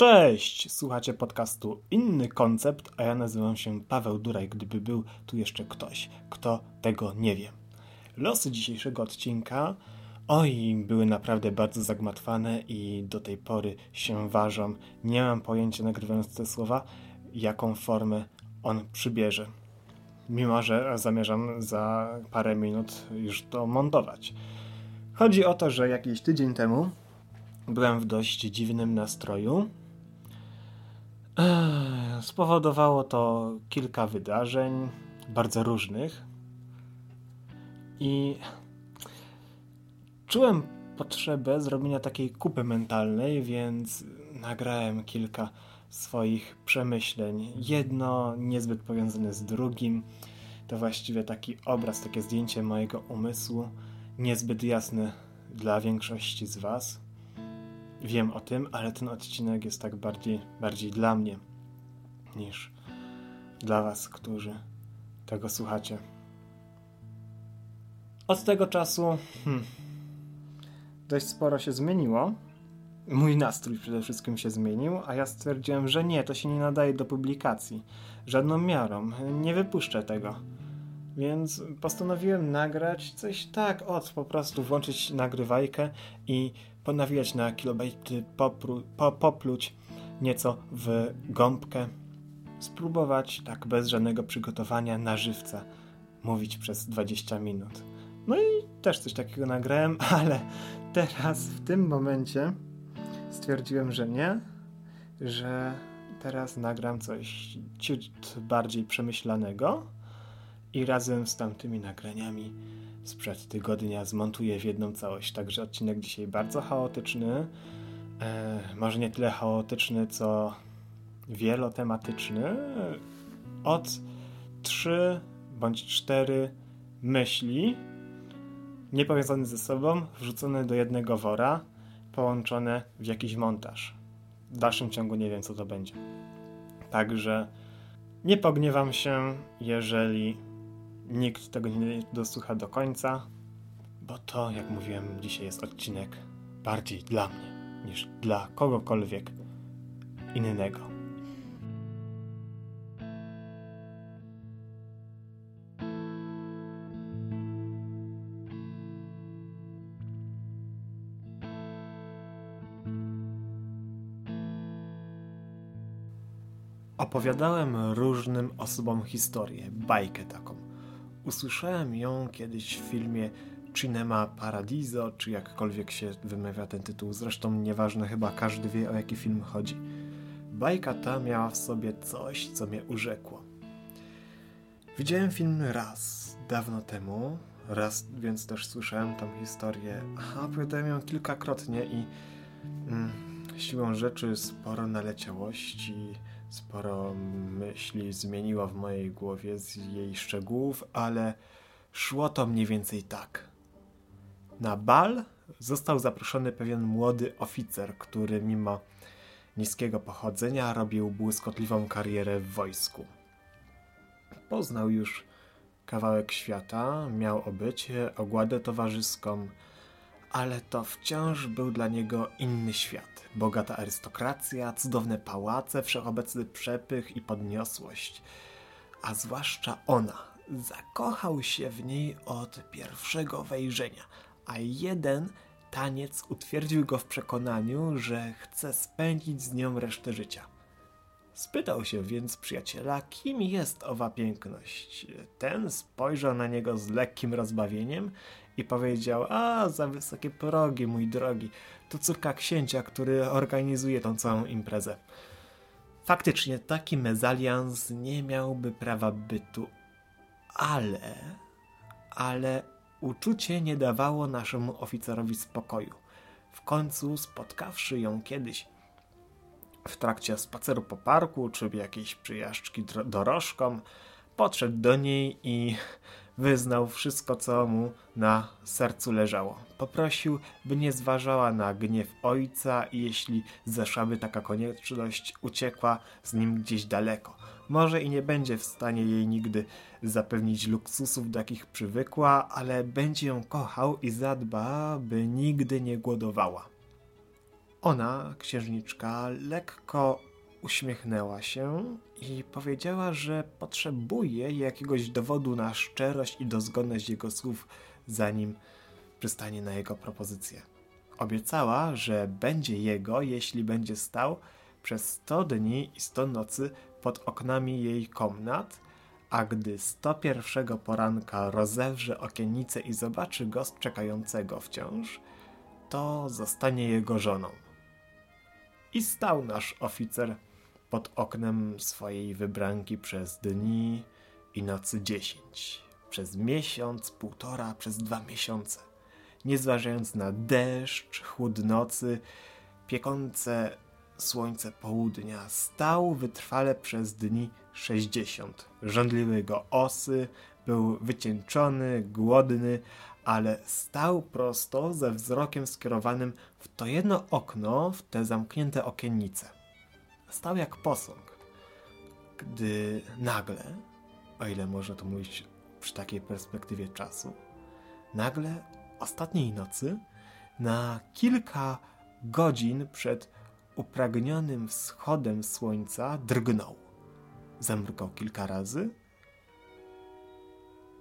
Cześć! Słuchacie podcastu Inny Koncept, a ja nazywam się Paweł Duraj, gdyby był tu jeszcze ktoś, kto tego nie wie. Losy dzisiejszego odcinka, oj, były naprawdę bardzo zagmatwane i do tej pory się ważą. Nie mam pojęcia, nagrywając te słowa, jaką formę on przybierze. Mimo, że zamierzam za parę minut już to montować. Chodzi o to, że jakiś tydzień temu byłem w dość dziwnym nastroju Spowodowało to kilka wydarzeń, bardzo różnych. I czułem potrzebę zrobienia takiej kupy mentalnej, więc nagrałem kilka swoich przemyśleń. Jedno niezbyt powiązane z drugim. To właściwie taki obraz, takie zdjęcie mojego umysłu, niezbyt jasne dla większości z Was. Wiem o tym, ale ten odcinek jest tak bardziej, bardziej dla mnie niż dla Was, którzy tego słuchacie. Od tego czasu hmm, dość sporo się zmieniło. Mój nastrój przede wszystkim się zmienił, a ja stwierdziłem, że nie, to się nie nadaje do publikacji. Żadną miarą. Nie wypuszczę tego. Więc postanowiłem nagrać coś tak, od po prostu włączyć nagrywajkę i ponawijać na kilobajty, popru, po, popluć nieco w gąbkę, spróbować tak bez żadnego przygotowania na żywca mówić przez 20 minut. No i też coś takiego nagrałem, ale teraz w tym momencie stwierdziłem, że nie, że teraz nagram coś ciut bardziej przemyślanego i razem z tamtymi nagraniami sprzed tygodnia zmontuję w jedną całość. Także odcinek dzisiaj bardzo chaotyczny. E, może nie tyle chaotyczny, co wielotematyczny. Od trzy bądź cztery myśli niepowiązane ze sobą, wrzucone do jednego wora, połączone w jakiś montaż. W dalszym ciągu nie wiem, co to będzie. Także nie pogniewam się, jeżeli nikt tego nie dosłucha do końca, bo to, jak mówiłem, dzisiaj jest odcinek bardziej dla mnie niż dla kogokolwiek innego. Opowiadałem różnym osobom historię, bajkę taką Usłyszałem ją kiedyś w filmie Cinema Paradiso, czy jakkolwiek się wymawia ten tytuł. Zresztą nieważne, chyba każdy wie o jaki film chodzi. Bajka ta miała w sobie coś, co mnie urzekło. Widziałem film raz, dawno temu, raz więc też słyszałem tą historię, a opowiadałem ją kilkakrotnie i mm, siłą rzeczy sporo naleciałości, Sporo myśli zmieniła w mojej głowie z jej szczegółów, ale szło to mniej więcej tak. Na bal został zaproszony pewien młody oficer, który mimo niskiego pochodzenia robił błyskotliwą karierę w wojsku. Poznał już kawałek świata, miał obycie, ogładę towarzyską, ale to wciąż był dla niego inny świat. Bogata arystokracja, cudowne pałace, wszechobecny przepych i podniosłość. A zwłaszcza ona. Zakochał się w niej od pierwszego wejrzenia, a jeden taniec utwierdził go w przekonaniu, że chce spędzić z nią resztę życia. Spytał się więc przyjaciela, kim jest owa piękność. Ten spojrzał na niego z lekkim rozbawieniem i powiedział: A, za wysokie progi, mój drogi. To córka księcia, który organizuje tą całą imprezę. Faktycznie taki mezalians nie miałby prawa bytu, ale. Ale uczucie nie dawało naszemu oficerowi spokoju. W końcu, spotkawszy ją kiedyś w trakcie spaceru po parku czy jakiejś przyjażdżki dorożką, podszedł do niej i wyznał wszystko, co mu na sercu leżało. Poprosił, by nie zważała na gniew ojca i jeśli zeszłaby taka konieczność, uciekła z nim gdzieś daleko. Może i nie będzie w stanie jej nigdy zapewnić luksusów, do jakich przywykła, ale będzie ją kochał i zadba, by nigdy nie głodowała. Ona, księżniczka, lekko uśmiechnęła się i powiedziała, że potrzebuje jakiegoś dowodu na szczerość i dozgodność jego słów, zanim przystanie na jego propozycję. Obiecała, że będzie jego, jeśli będzie stał przez 100 dni i 100 nocy pod oknami jej komnat, a gdy 101 poranka rozewrze okiennicę i zobaczy go czekającego wciąż, to zostanie jego żoną. I stał nasz oficer pod oknem swojej wybranki przez dni i nocy dziesięć, przez miesiąc, półtora, przez dwa miesiące, nie zważając na deszcz, chłód nocy, piekące słońce południa, stał wytrwale przez dni sześćdziesiąt. Żądliły go osy, był wycieńczony, głodny, ale stał prosto ze wzrokiem skierowanym w to jedno okno, w te zamknięte okiennice stał jak posąg, gdy nagle, o ile można to mówić przy takiej perspektywie czasu, nagle ostatniej nocy, na kilka godzin przed upragnionym wschodem słońca drgnął. Zamrukał kilka razy,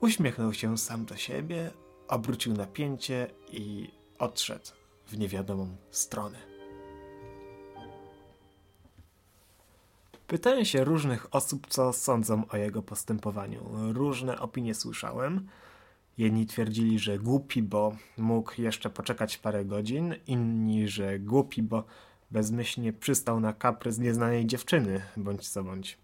uśmiechnął się sam do siebie, obrócił napięcie i odszedł w niewiadomą stronę. Pytałem się różnych osób, co sądzą o jego postępowaniu. Różne opinie słyszałem. Jedni twierdzili, że głupi, bo mógł jeszcze poczekać parę godzin, inni, że głupi, bo bezmyślnie przystał na kaprys nieznanej dziewczyny, bądź co bądź.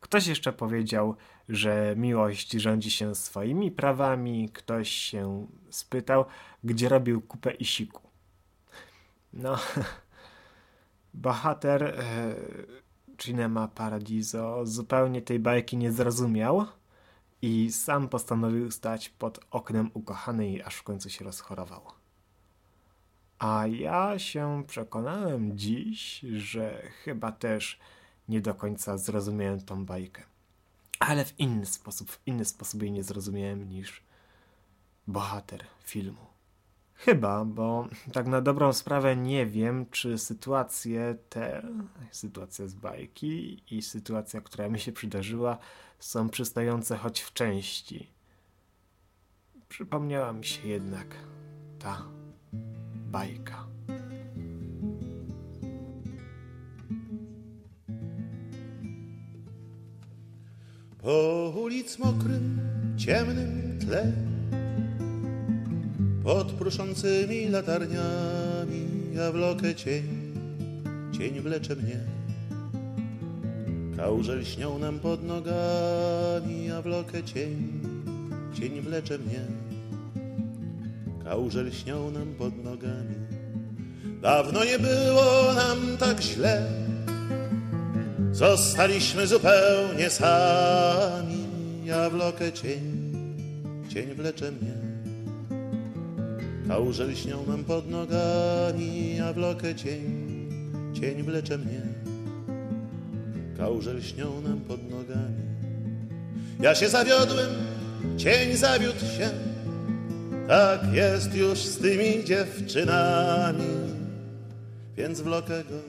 Ktoś jeszcze powiedział, że miłość rządzi się swoimi prawami, ktoś się spytał, gdzie robił kupę i siku. No, bohater e, Cinema Paradiso zupełnie tej bajki nie zrozumiał i sam postanowił stać pod oknem ukochanej, aż w końcu się rozchorował. A ja się przekonałem dziś, że chyba też nie do końca zrozumiałem tą bajkę. Ale w inny sposób, w inny sposób jej nie zrozumiałem niż bohater filmu. Chyba, bo tak na dobrą sprawę nie wiem, czy sytuacje te, sytuacja z bajki i sytuacja, która mi się przydarzyła, są przystające choć w części. Przypomniała mi się jednak ta bajka. Po ulic mokrym, ciemnym tle pod pruszącymi latarniami, ja wlokę cień, cień wlecze mnie. Kałuże śnią nam pod nogami, ja wlokę cień, cień wlecze mnie. Kałuże śnią nam pod nogami. Dawno nie było nam tak źle, zostaliśmy zupełnie sami, ja wlokę cień, cień wlecze mnie. Kałuże lśnią nam pod nogami, a w lokę cień, cień wlecze mnie. Kałuże lśnią nam pod nogami. Ja się zawiodłem, cień zawiódł się, tak jest już z tymi dziewczynami. Więc w lokę go,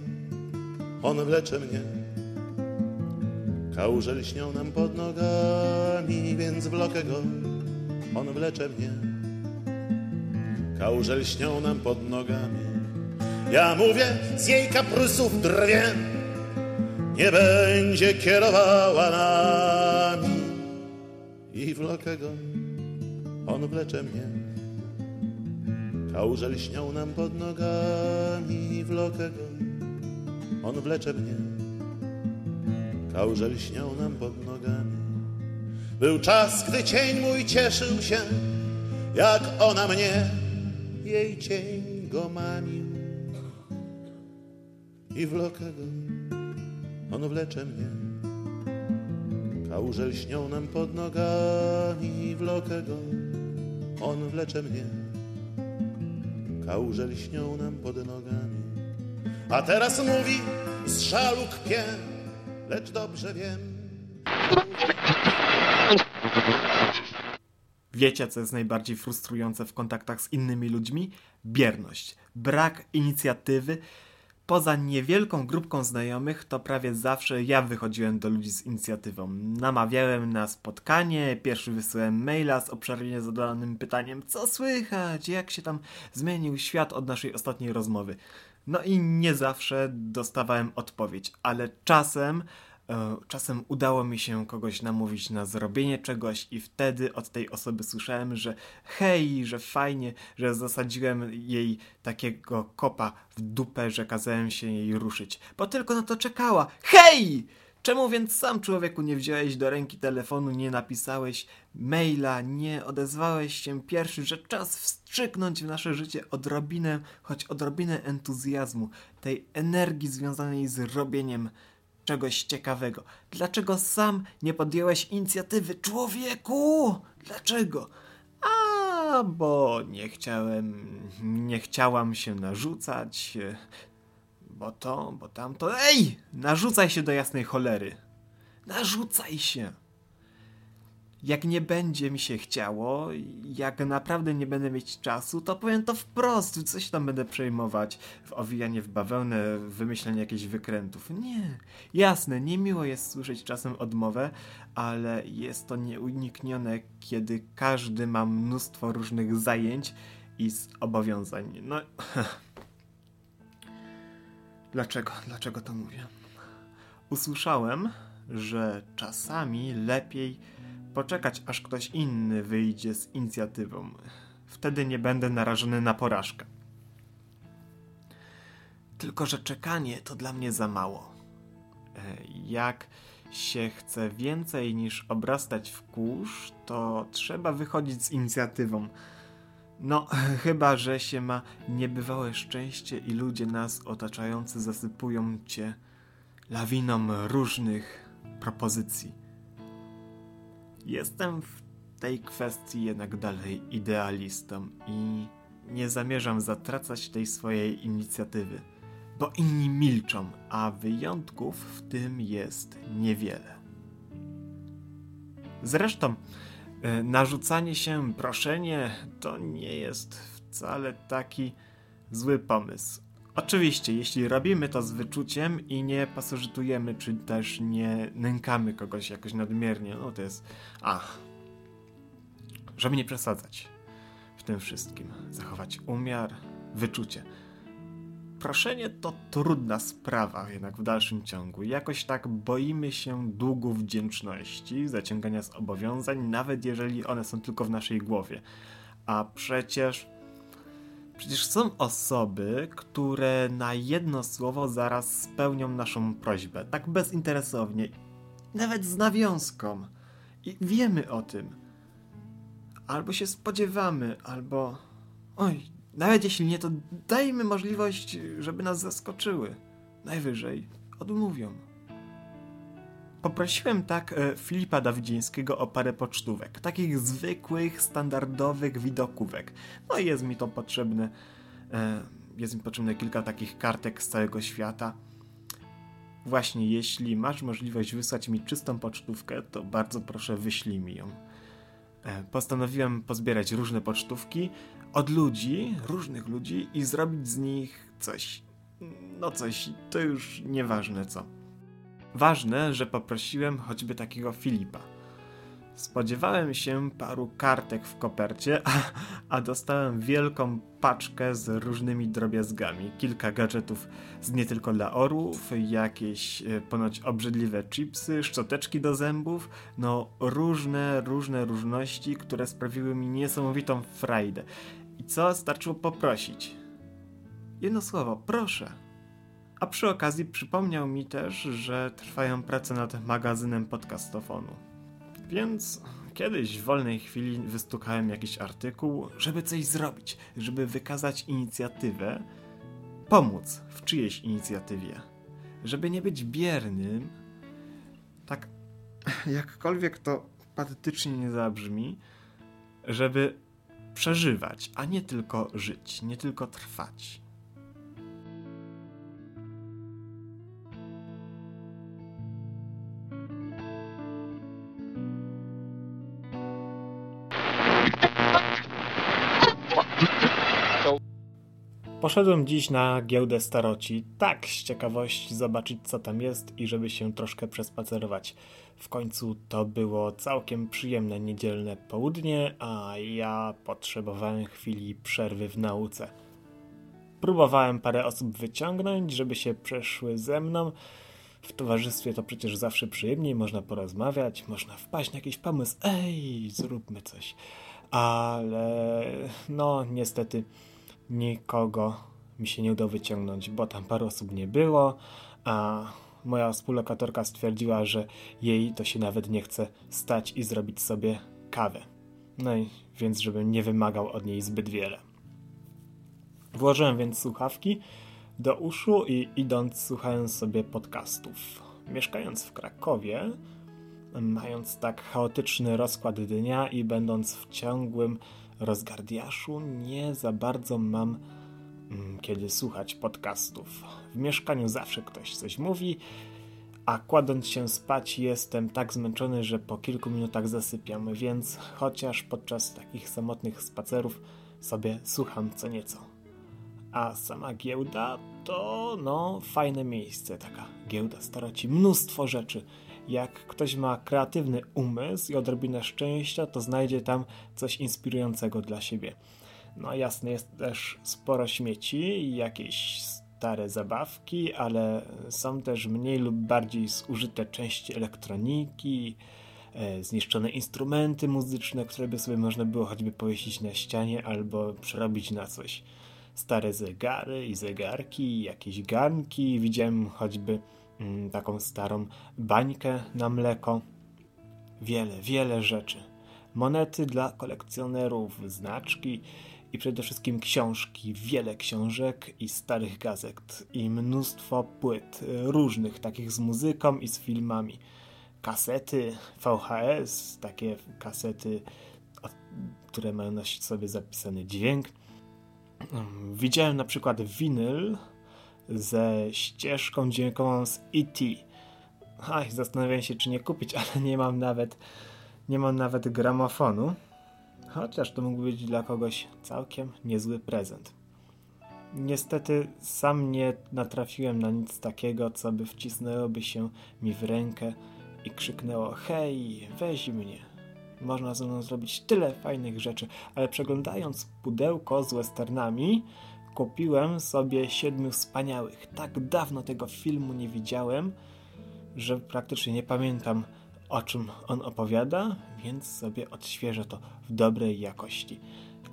on wlecze mnie. Kałuże lśnią nam pod nogami, więc w lokę go, on wlecze mnie kałuże lśnią nam pod nogami. Ja mówię, z jej kaprysów drwie nie będzie kierowała nami. I wlokę go, on wlecze mnie. Kałuże lśnią nam pod nogami, i wlokę go, on wlecze mnie. Kałuże lśnią nam pod nogami. Był czas, gdy cień mój cieszył się, jak ona mnie jej cień go mamił i wlokę go, on wlecze mnie. Kałuże lśnią nam pod nogami i wlokę go, on wlecze mnie. Kałuże lśnią nam pod nogami. A teraz mówi, z żalu kpię, lecz dobrze wiem. Wiecie, co jest najbardziej frustrujące w kontaktach z innymi ludźmi? Bierność, brak inicjatywy. Poza niewielką grupką znajomych, to prawie zawsze ja wychodziłem do ludzi z inicjatywą. Namawiałem na spotkanie, pierwszy wysyłałem maila z obszernie zadanym pytaniem, co słychać, jak się tam zmienił świat od naszej ostatniej rozmowy. No i nie zawsze dostawałem odpowiedź, ale czasem czasem udało mi się kogoś namówić na zrobienie czegoś, i wtedy od tej osoby słyszałem, że hej, że fajnie, że zasadziłem jej takiego kopa w dupę, że kazałem się jej ruszyć, bo tylko na to czekała. Hej! Czemu więc sam człowieku nie wziąłeś do ręki telefonu, nie napisałeś maila, nie odezwałeś się pierwszy, że czas wstrzyknąć w nasze życie odrobinę, choć odrobinę entuzjazmu, tej energii związanej z robieniem czegoś ciekawego. Dlaczego sam nie podjąłeś inicjatywy, człowieku? Dlaczego? A, bo nie chciałem, nie chciałam się narzucać, bo to, bo tamto. Ej! Narzucaj się do jasnej cholery. Narzucaj się jak nie będzie mi się chciało, jak naprawdę nie będę mieć czasu, to powiem to wprost, coś tam będę przejmować w owijanie w bawełnę, w wymyślenie jakichś wykrętów. Nie, jasne, niemiło jest słyszeć czasem odmowę, ale jest to nieuniknione, kiedy każdy ma mnóstwo różnych zajęć i zobowiązań. No... Dlaczego? Dlaczego to mówię? Usłyszałem, że czasami lepiej poczekać, aż ktoś inny wyjdzie z inicjatywą. Wtedy nie będę narażony na porażkę. Tylko, że czekanie to dla mnie za mało. E, jak się chce więcej niż obrastać w kurz, to trzeba wychodzić z inicjatywą. No, chyba, że się ma niebywałe szczęście i ludzie nas otaczający zasypują cię lawiną różnych propozycji. Jestem w tej kwestii jednak dalej idealistą i nie zamierzam zatracać tej swojej inicjatywy, bo inni milczą, a wyjątków w tym jest niewiele. Zresztą, e, narzucanie się, proszenie to nie jest wcale taki zły pomysł. Oczywiście, jeśli robimy to z wyczuciem i nie pasożytujemy, czy też nie nękamy kogoś jakoś nadmiernie, no to jest. Ach. Żeby nie przesadzać w tym wszystkim. Zachować umiar, wyczucie. Proszenie to trudna sprawa jednak w dalszym ciągu. Jakoś tak boimy się długów wdzięczności, zaciągania zobowiązań, nawet jeżeli one są tylko w naszej głowie. A przecież Przecież są osoby, które na jedno słowo zaraz spełnią naszą prośbę, tak bezinteresownie, nawet z nawiązką. I wiemy o tym. Albo się spodziewamy, albo. Oj, nawet jeśli nie, to dajmy możliwość, żeby nas zaskoczyły. Najwyżej odmówią. Poprosiłem tak e, Filipa Dawidzińskiego o parę pocztówek, takich zwykłych, standardowych widokówek. No i jest mi to potrzebne, e, jest mi potrzebne kilka takich kartek z całego świata. Właśnie, jeśli masz możliwość wysłać mi czystą pocztówkę, to bardzo proszę wyślij mi ją. E, postanowiłem pozbierać różne pocztówki od ludzi, różnych ludzi i zrobić z nich coś. No coś, to już nieważne co. Ważne, że poprosiłem choćby takiego Filipa. Spodziewałem się paru kartek w kopercie, a, a, dostałem wielką paczkę z różnymi drobiazgami. Kilka gadżetów z nie tylko dla orłów, jakieś e, ponoć obrzydliwe chipsy, szczoteczki do zębów, no różne, różne różności, które sprawiły mi niesamowitą frajdę. I co starczyło poprosić? Jedno słowo, proszę. A przy okazji przypomniał mi też, że trwają prace nad magazynem podcastofonu. Więc kiedyś w wolnej chwili wystukałem jakiś artykuł, żeby coś zrobić, żeby wykazać inicjatywę, pomóc w czyjejś inicjatywie. Żeby nie być biernym, tak jakkolwiek to patetycznie nie zabrzmi, żeby przeżywać, a nie tylko żyć, nie tylko trwać. Poszedłem dziś na giełdę staroci, tak z ciekawości zobaczyć co tam jest i żeby się troszkę przespacerować. W końcu to było całkiem przyjemne niedzielne południe, a ja potrzebowałem chwili przerwy w nauce. Próbowałem parę osób wyciągnąć, żeby się przeszły ze mną. W towarzystwie to przecież zawsze przyjemniej, można porozmawiać, można wpaść na jakiś pomysł. Ej, zróbmy coś. Ale no, niestety nikogo mi się nie udało wyciągnąć, bo tam parę osób nie było, a moja współlokatorka stwierdziła, że jej to się nawet nie chce stać i zrobić sobie kawę. No i więc, żebym nie wymagał od niej zbyt wiele. Włożyłem więc słuchawki do uszu i idąc słuchałem sobie podcastów. Mieszkając w Krakowie, mając tak chaotyczny rozkład dnia i będąc w ciągłym rozgardiaszu, nie za bardzo mam mm, kiedy słuchać podcastów. W mieszkaniu zawsze ktoś coś mówi, a kładąc się spać jestem tak zmęczony, że po kilku minutach zasypiam, więc chociaż podczas takich samotnych spacerów sobie słucham co nieco. A sama giełda to no fajne miejsce, taka giełda staroci, mnóstwo rzeczy. Jak ktoś ma kreatywny umysł i odrobinę szczęścia, to znajdzie tam coś inspirującego dla siebie. No jasne, jest też sporo śmieci, jakieś stare zabawki, ale są też mniej lub bardziej zużyte części elektroniki, e, zniszczone instrumenty muzyczne, które by sobie można było choćby powiesić na ścianie albo przerobić na coś. Stare zegary i zegarki, jakieś garnki, widziałem choćby taką starą bańkę na mleko. Wiele, wiele rzeczy. Monety dla kolekcjonerów, znaczki, i przede wszystkim książki, wiele książek i starych gazet i mnóstwo płyt różnych, takich z muzyką i z filmami. Kasety VHS, takie kasety, które mają nosić sobie zapisany dźwięk. Widziałem na przykład winyl ze ścieżką dźwiękową z E.T. Aj, zastanawiam się, czy nie kupić, ale nie mam nawet nie mam nawet gramofonu. Chociaż to mógł być dla kogoś całkiem niezły prezent. Niestety sam nie natrafiłem na nic takiego, co by wcisnęłoby się mi w rękę i krzyknęło hej, weź mnie. Można ze mną zrobić tyle fajnych rzeczy, ale przeglądając pudełko z westernami, kupiłem sobie siedmiu wspaniałych. Tak dawno tego filmu nie widziałem, że praktycznie nie pamiętam o czym on opowiada, więc sobie odświeżę to w dobrej jakości.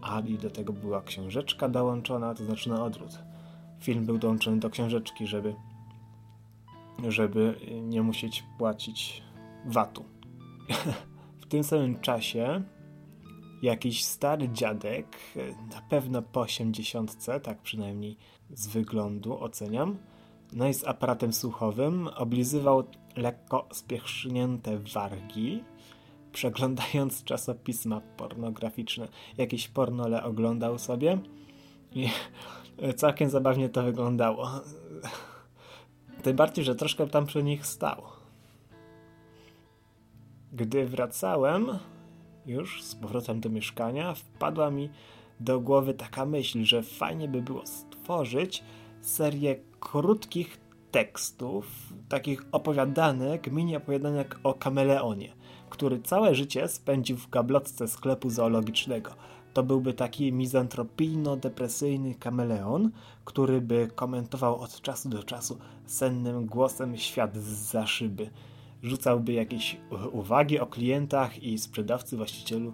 A i do tego była książeczka dołączona, to znaczy na odwrót. Film był dołączony do książeczki, żeby, żeby nie musieć płacić VAT-u. w tym samym czasie jakiś stary dziadek, na pewno po 80, tak przynajmniej z wyglądu oceniam, no i z aparatem słuchowym oblizywał lekko spiechrznięte wargi, przeglądając czasopisma pornograficzne. Jakieś pornole oglądał sobie i całkiem zabawnie to wyglądało. Tym bardziej, że troszkę tam przy nich stał. Gdy wracałem już z powrotem do mieszkania, wpadła mi do głowy taka myśl, że fajnie by było stworzyć serię krótkich tekstów, takich opowiadanek, mini opowiadanek o kameleonie, który całe życie spędził w gablotce sklepu zoologicznego. To byłby taki mizantropijno-depresyjny kameleon, który by komentował od czasu do czasu sennym głosem świat z za szyby. Rzucałby jakieś uwagi o klientach i sprzedawcy, właścicielu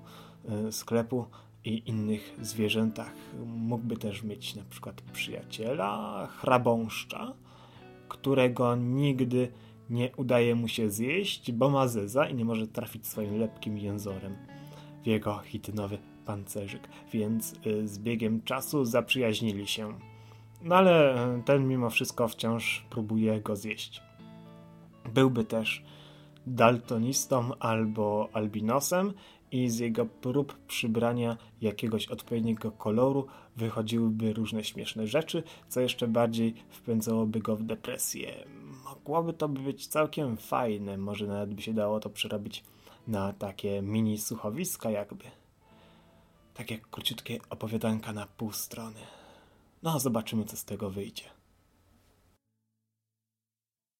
e, sklepu i innych zwierzętach. Mógłby też mieć na przykład przyjaciela, chrabąszcza, którego nigdy nie udaje mu się zjeść, bo ma zeza i nie może trafić swoim lepkim jęzorem w jego hitynowy pancerzyk, więc y, z biegiem czasu zaprzyjaźnili się. No ale y, ten mimo wszystko wciąż próbuje go zjeść. Byłby też daltonistą albo albinosem i z jego prób przybrania jakiegoś odpowiedniego koloru wychodziłyby różne śmieszne rzeczy, co jeszcze bardziej wpędzałoby go w depresję. Mogłoby to być całkiem fajne, może nawet by się dało to przerobić na takie mini słuchowiska jakby. Takie króciutkie opowiadanka na pół strony. No zobaczymy, co z tego wyjdzie.